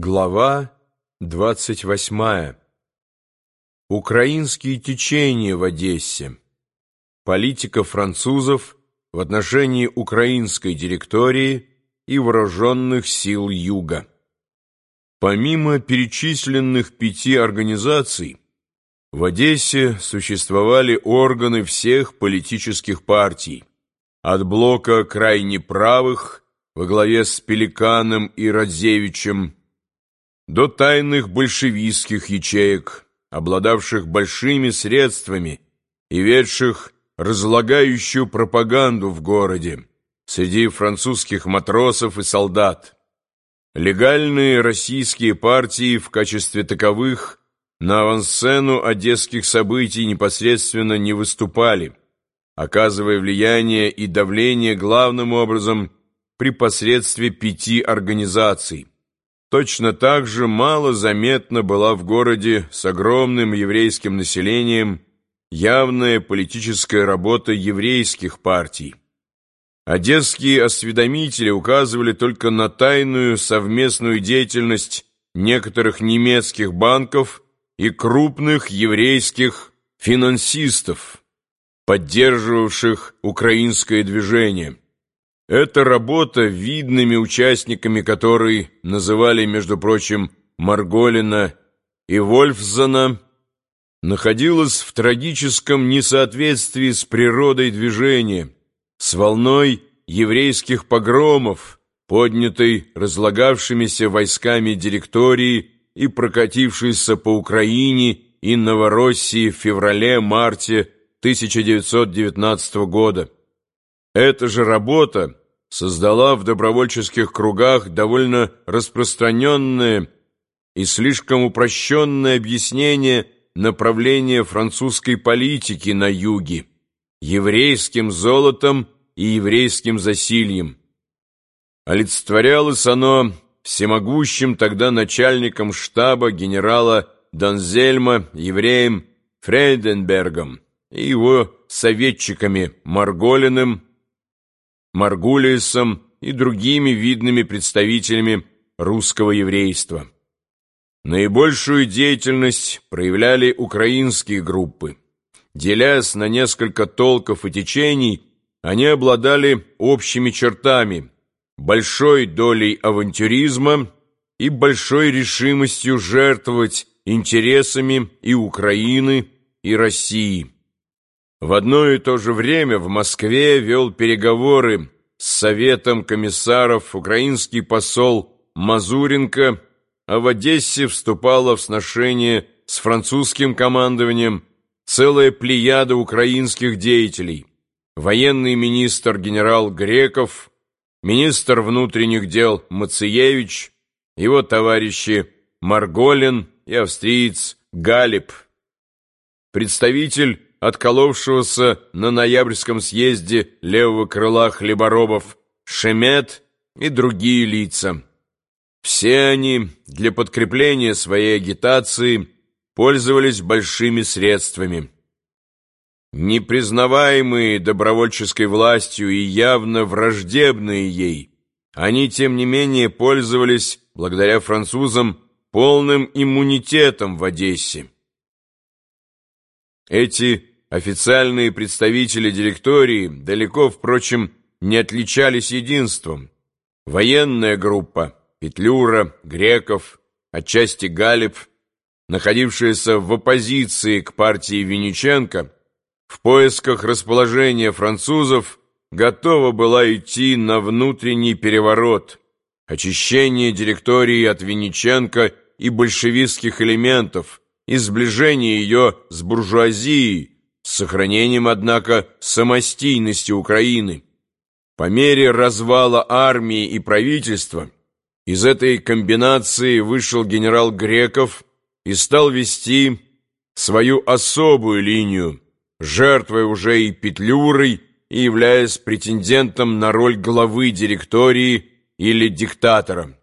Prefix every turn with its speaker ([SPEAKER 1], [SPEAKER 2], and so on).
[SPEAKER 1] Глава 28. Украинские течения в Одессе. Политика французов в отношении украинской директории и вооруженных сил Юга. Помимо перечисленных пяти организаций, в Одессе существовали органы всех политических партий, от блока крайне правых во главе с Пеликаном и Радзевичем до тайных большевистских ячеек, обладавших большими средствами и ведших разлагающую пропаганду в городе среди французских матросов и солдат. Легальные российские партии в качестве таковых на авансцену одесских событий непосредственно не выступали, оказывая влияние и давление главным образом при посредстве пяти организаций – Точно так же мало заметна была в городе с огромным еврейским населением явная политическая работа еврейских партий. Одесские осведомители указывали только на тайную совместную деятельность некоторых немецких банков и крупных еврейских финансистов, поддерживавших украинское движение. Эта работа, видными участниками которой называли, между прочим, Марголина и Вольфзана, находилась в трагическом несоответствии с природой движения, с волной еврейских погромов, поднятой разлагавшимися войсками директории и прокатившейся по Украине и Новороссии в феврале-марте 1919 года. Эта же работа создала в добровольческих кругах довольно распространенное и слишком упрощенное объяснение направления французской политики на юге, еврейским золотом и еврейским засильем. Олицетворялось оно всемогущим тогда начальником штаба генерала Донзельма, евреем Фрейденбергом и его советчиками Марголиным, Маргулиесом и другими видными представителями русского еврейства. Наибольшую деятельность проявляли украинские группы. Делясь на несколько толков и течений, они обладали общими чертами, большой долей авантюризма и большой решимостью жертвовать интересами и Украины, и России. В одно и то же время в Москве вел переговоры с Советом комиссаров украинский посол Мазуренко, а в Одессе вступала в сношение с французским командованием целая плеяда украинских деятелей, военный министр генерал Греков, министр внутренних дел Мациевич, его товарищи Марголин и австриец Галип, представитель отколовшегося на ноябрьском съезде левого крыла хлеборобов Шемет и другие лица. Все они для подкрепления своей агитации пользовались большими средствами. Непризнаваемые добровольческой властью и явно враждебные ей, они, тем не менее, пользовались, благодаря французам, полным иммунитетом в Одессе. Эти официальные представители директории далеко, впрочем, не отличались единством. Военная группа Петлюра, Греков, отчасти Галиб, находившаяся в оппозиции к партии Винниченко, в поисках расположения французов готова была идти на внутренний переворот, очищение директории от Винниченко и большевистских элементов, и сближение ее с буржуазией, с сохранением, однако, самостийности Украины. По мере развала армии и правительства из этой комбинации вышел генерал Греков и стал вести свою особую линию, жертвой уже и Петлюрой и являясь претендентом на роль главы директории или диктатора.